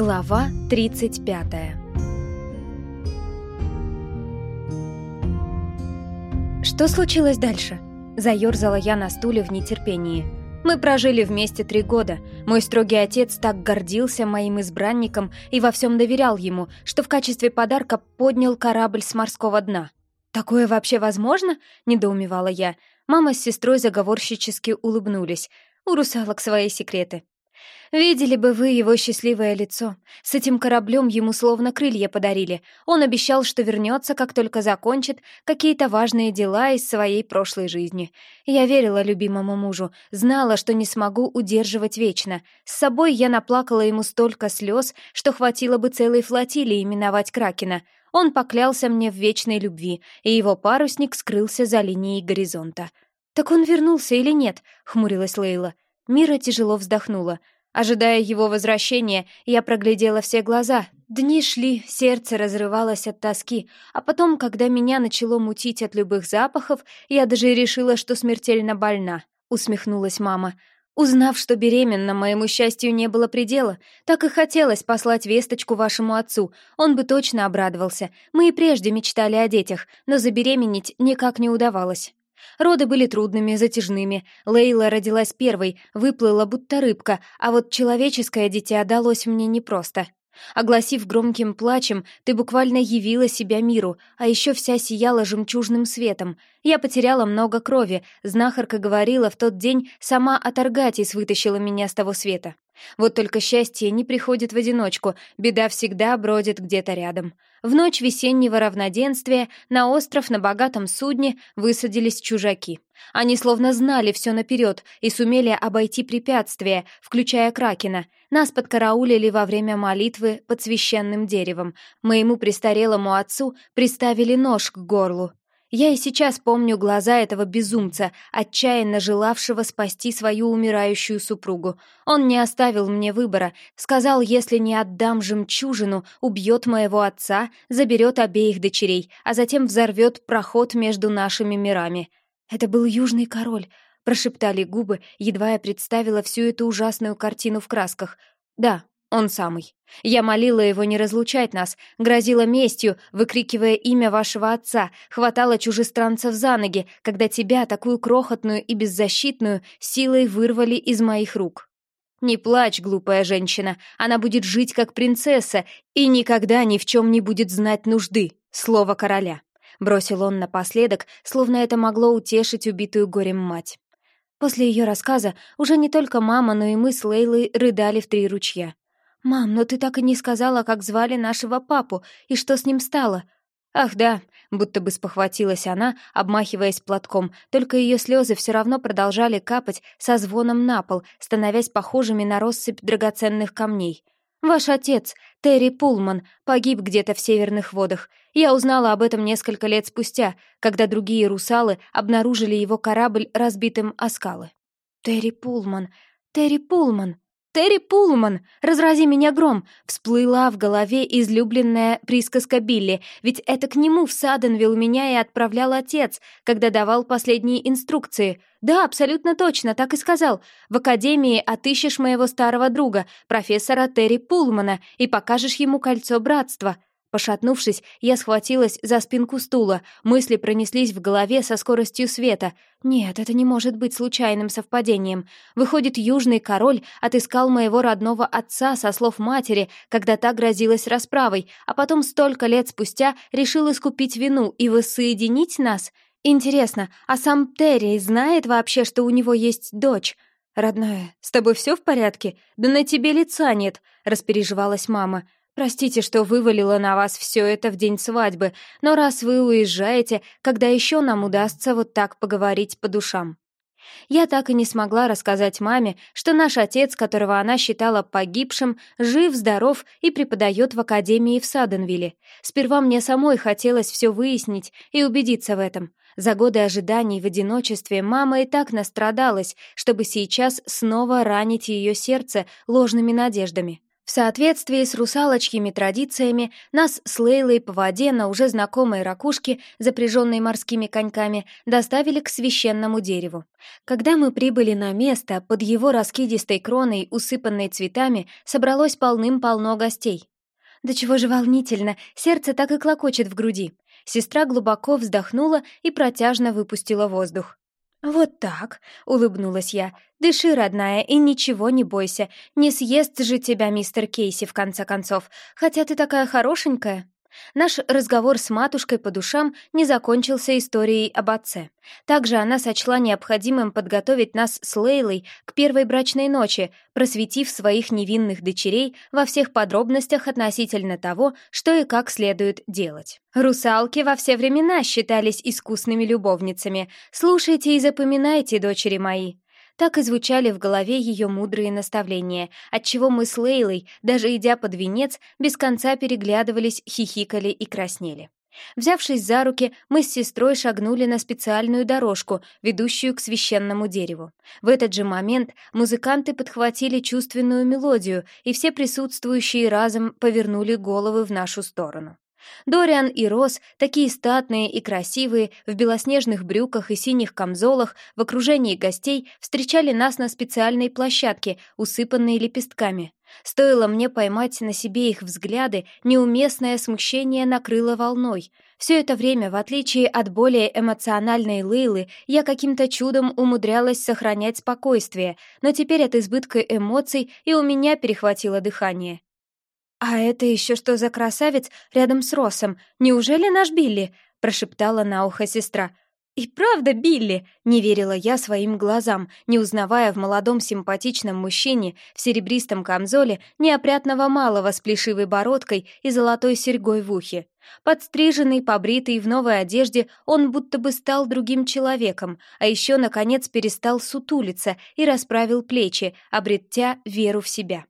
Глава 35 Что случилось дальше? Заёрзала я на стуле в нетерпении. Мы прожили вместе три года. Мой строгий отец так гордился моим избранником и во всем доверял ему, что в качестве подарка поднял корабль с морского дна. «Такое вообще возможно?» — недоумевала я. Мама с сестрой заговорщически улыбнулись. У русалок свои секреты. Видели бы вы его счастливое лицо. С этим кораблем ему словно крылья подарили. Он обещал, что вернется, как только закончит какие-то важные дела из своей прошлой жизни. Я верила любимому мужу, знала, что не смогу удерживать вечно. С собой я наплакала ему столько слез, что хватило бы целой флотилии именовать Кракена. Он поклялся мне в вечной любви, и его парусник скрылся за линией горизонта. «Так он вернулся или нет?» — хмурилась Лейла. Мира тяжело вздохнула. Ожидая его возвращения, я проглядела все глаза. Дни шли, сердце разрывалось от тоски, а потом, когда меня начало мутить от любых запахов, я даже решила, что смертельно больна, усмехнулась мама. Узнав, что беременна, моему счастью не было предела. Так и хотелось послать весточку вашему отцу. Он бы точно обрадовался. Мы и прежде мечтали о детях, но забеременеть никак не удавалось. Роды были трудными, затяжными. Лейла родилась первой, выплыла будто рыбка, а вот человеческое дитя далось мне непросто. Огласив громким плачем, ты буквально явила себя миру, а еще вся сияла жемчужным светом. Я потеряла много крови, знахарка говорила, в тот день сама Аторгатис вытащила меня с того света. Вот только счастье не приходит в одиночку, беда всегда бродит где-то рядом. В ночь весеннего равноденствия на остров на богатом судне высадились чужаки. Они словно знали все наперед и сумели обойти препятствия, включая Кракена. Нас подкараулили во время молитвы под священным деревом. Моему престарелому отцу приставили нож к горлу. Я и сейчас помню глаза этого безумца, отчаянно желавшего спасти свою умирающую супругу. Он не оставил мне выбора, сказал, если не отдам жемчужину, убьет моего отца, заберет обеих дочерей, а затем взорвет проход между нашими мирами. Это был Южный Король, прошептали губы, едва я представила всю эту ужасную картину в красках. Да, он самый. Я молила его не разлучать нас, грозила местью, выкрикивая имя вашего отца, хватала чужестранцев за ноги, когда тебя, такую крохотную и беззащитную, силой вырвали из моих рук. Не плачь, глупая женщина, она будет жить как принцесса и никогда ни в чем не будет знать нужды. Слово короля. Бросил он напоследок, словно это могло утешить убитую горем мать. После ее рассказа уже не только мама, но и мы с Лейлой рыдали в три ручья. «Мам, но ты так и не сказала, как звали нашего папу и что с ним стало». «Ах да», будто бы спохватилась она, обмахиваясь платком, только ее слезы все равно продолжали капать со звоном на пол, становясь похожими на россыпь драгоценных камней. «Ваш отец, Терри Пулман, погиб где-то в северных водах. Я узнала об этом несколько лет спустя, когда другие русалы обнаружили его корабль разбитым о скалы». «Терри Пулман, Терри Пулман!» «Терри Пулман! Разрази меня гром!» Всплыла в голове излюбленная присказка Билли, ведь это к нему в Саденвилл меня и отправлял отец, когда давал последние инструкции. «Да, абсолютно точно, так и сказал. В академии отыщешь моего старого друга, профессора Терри Пулмана, и покажешь ему кольцо братства». Пошатнувшись, я схватилась за спинку стула, мысли пронеслись в голове со скоростью света. Нет, это не может быть случайным совпадением. Выходит, Южный Король отыскал моего родного отца со слов матери, когда та грозилась расправой, а потом столько лет спустя решил искупить вину и воссоединить нас? Интересно, а сам Терри знает вообще, что у него есть дочь? «Родная, с тобой все в порядке? Да на тебе лица нет», — распереживалась мама. Простите, что вывалила на вас все это в день свадьбы, но раз вы уезжаете, когда еще нам удастся вот так поговорить по душам?» Я так и не смогла рассказать маме, что наш отец, которого она считала погибшим, жив, здоров и преподает в академии в Саденвилле. Сперва мне самой хотелось все выяснить и убедиться в этом. За годы ожиданий в одиночестве мама и так настрадалась, чтобы сейчас снова ранить ее сердце ложными надеждами. В соответствии с русалочьими традициями, нас с Лейлой по воде на уже знакомой ракушке, запряженной морскими коньками, доставили к священному дереву. Когда мы прибыли на место, под его раскидистой кроной, усыпанной цветами, собралось полным-полно гостей. Да чего же волнительно, сердце так и клокочет в груди. Сестра глубоко вздохнула и протяжно выпустила воздух. «Вот так», — улыбнулась я. «Дыши, родная, и ничего не бойся. Не съест же тебя мистер Кейси, в конце концов, хотя ты такая хорошенькая». Наш разговор с матушкой по душам не закончился историей об отце. Также она сочла необходимым подготовить нас с Лейлой к первой брачной ночи, просветив своих невинных дочерей во всех подробностях относительно того, что и как следует делать. Русалки во все времена считались искусными любовницами. Слушайте и запоминайте, дочери мои. Так и звучали в голове ее мудрые наставления, отчего мы с Лейлой, даже идя под венец, без конца переглядывались, хихикали и краснели. Взявшись за руки, мы с сестрой шагнули на специальную дорожку, ведущую к священному дереву. В этот же момент музыканты подхватили чувственную мелодию, и все присутствующие разом повернули головы в нашу сторону. Дориан и Рос, такие статные и красивые, в белоснежных брюках и синих камзолах, в окружении гостей, встречали нас на специальной площадке, усыпанной лепестками. Стоило мне поймать на себе их взгляды, неуместное смущение накрыло волной. Все это время, в отличие от более эмоциональной Лейлы, я каким-то чудом умудрялась сохранять спокойствие, но теперь от избытка эмоций и у меня перехватило дыхание. «А это еще что за красавец рядом с Росом? Неужели наш Билли?» — прошептала на ухо сестра. «И правда, Билли!» — не верила я своим глазам, не узнавая в молодом симпатичном мужчине в серебристом камзоле неопрятного малого с плешивой бородкой и золотой серьгой в ухе. Подстриженный, побритый в новой одежде, он будто бы стал другим человеком, а еще, наконец, перестал сутулиться и расправил плечи, обретя веру в себя.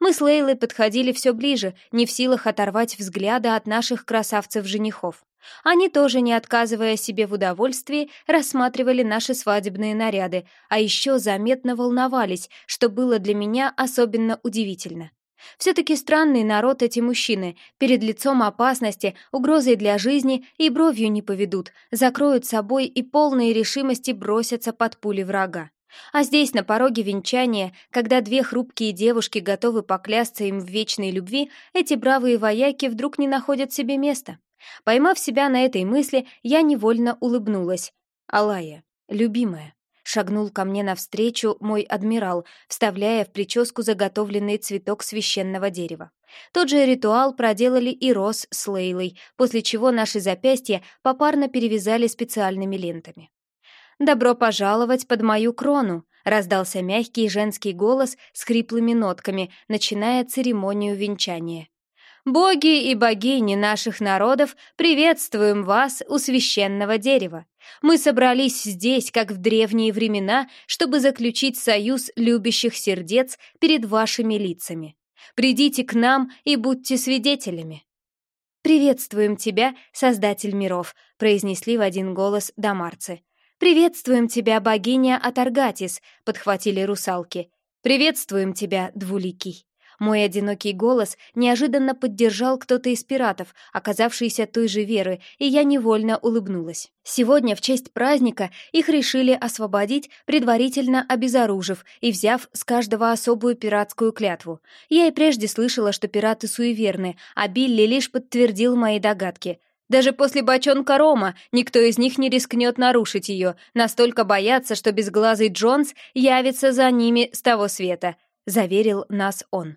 Мы с Лейлой подходили все ближе, не в силах оторвать взгляда от наших красавцев-женихов. Они тоже, не отказывая себе в удовольствии, рассматривали наши свадебные наряды, а еще заметно волновались, что было для меня особенно удивительно. Все-таки странный народ эти мужчины, перед лицом опасности, угрозой для жизни и бровью не поведут, закроют собой и полные решимости бросятся под пули врага. А здесь, на пороге венчания, когда две хрупкие девушки готовы поклясться им в вечной любви, эти бравые вояки вдруг не находят себе места. Поймав себя на этой мысли, я невольно улыбнулась. «Алая, любимая», — шагнул ко мне навстречу мой адмирал, вставляя в прическу заготовленный цветок священного дерева. Тот же ритуал проделали и Рос с Лейлой, после чего наши запястья попарно перевязали специальными лентами. «Добро пожаловать под мою крону!» — раздался мягкий женский голос с хриплыми нотками, начиная церемонию венчания. «Боги и богини наших народов, приветствуем вас у священного дерева. Мы собрались здесь, как в древние времена, чтобы заключить союз любящих сердец перед вашими лицами. Придите к нам и будьте свидетелями». «Приветствуем тебя, Создатель миров», — произнесли в один голос домарцы. «Приветствуем тебя, богиня Атаргатис», — подхватили русалки. «Приветствуем тебя, Двуликий». Мой одинокий голос неожиданно поддержал кто-то из пиратов, оказавшийся той же веры, и я невольно улыбнулась. Сегодня, в честь праздника, их решили освободить, предварительно обезоружив и взяв с каждого особую пиратскую клятву. Я и прежде слышала, что пираты суеверны, а Билли лишь подтвердил мои догадки — даже после бочонка рома никто из них не рискнет нарушить ее, настолько боятся, что безглазый Джонс явится за ними с того света», — заверил нас он.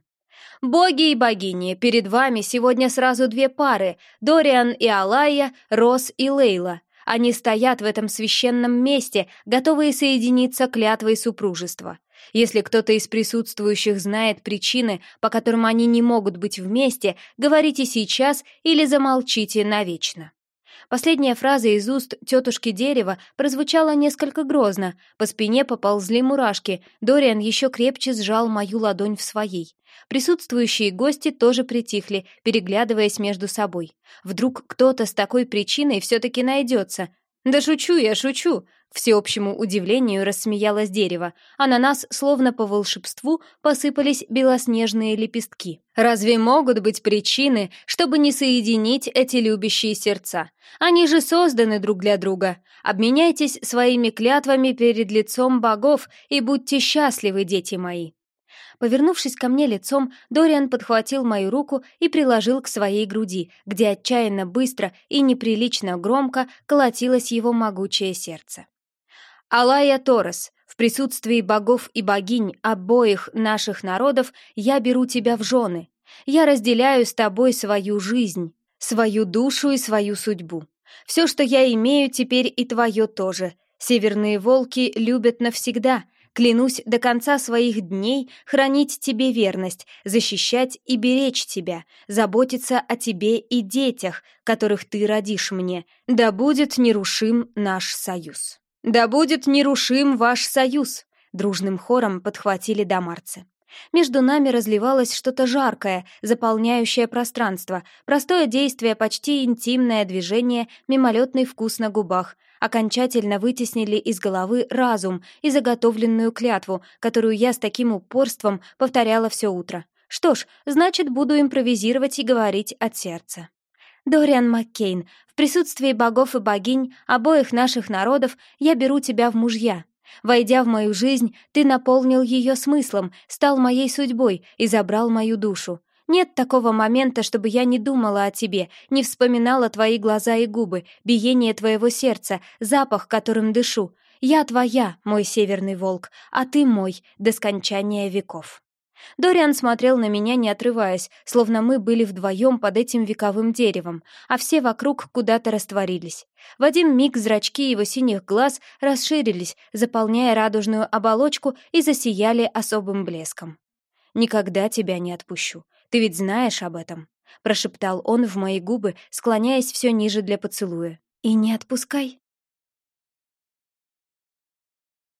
«Боги и богини, перед вами сегодня сразу две пары — Дориан и Алая, Рос и Лейла. Они стоят в этом священном месте, готовые соединиться клятвой супружества. Если кто-то из присутствующих знает причины, по которым они не могут быть вместе, говорите сейчас или замолчите навечно. Последняя фраза из уст тетушки дерева прозвучала несколько грозно. По спине поползли мурашки. Дориан еще крепче сжал мою ладонь в своей. Присутствующие гости тоже притихли, переглядываясь между собой. Вдруг кто-то с такой причиной все-таки найдется. «Да шучу я, шучу!» К всеобщему удивлению рассмеялось дерево, а на нас, словно по волшебству, посыпались белоснежные лепестки. «Разве могут быть причины, чтобы не соединить эти любящие сердца? Они же созданы друг для друга. Обменяйтесь своими клятвами перед лицом богов и будьте счастливы, дети мои!» Повернувшись ко мне лицом, Дориан подхватил мою руку и приложил к своей груди, где отчаянно быстро и неприлично громко колотилось его могучее сердце. «Алая Торос, в присутствии богов и богинь обоих наших народов я беру тебя в жены. Я разделяю с тобой свою жизнь, свою душу и свою судьбу. Все, что я имею, теперь и твое тоже. Северные волки любят навсегда — Клянусь до конца своих дней хранить тебе верность, защищать и беречь тебя, заботиться о тебе и детях, которых ты родишь мне. Да будет нерушим наш союз. Да будет нерушим ваш союз, дружным хором подхватили домарцы. Между нами разливалось что-то жаркое, заполняющее пространство, простое действие, почти интимное движение, мимолетный вкус на губах, окончательно вытеснили из головы разум и заготовленную клятву, которую я с таким упорством повторяла все утро. Что ж, значит, буду импровизировать и говорить от сердца. Дориан Маккейн, в присутствии богов и богинь обоих наших народов я беру тебя в мужья. Войдя в мою жизнь, ты наполнил ее смыслом, стал моей судьбой и забрал мою душу. Нет такого момента, чтобы я не думала о тебе, не вспоминала твои глаза и губы, биение твоего сердца, запах, которым дышу. Я твоя, мой северный волк, а ты мой, до скончания веков». Дориан смотрел на меня, не отрываясь, словно мы были вдвоем под этим вековым деревом, а все вокруг куда-то растворились. В один миг зрачки его синих глаз расширились, заполняя радужную оболочку и засияли особым блеском. «Никогда тебя не отпущу. Ты ведь знаешь об этом?» — прошептал он в мои губы, склоняясь все ниже для поцелуя. «И не отпускай»,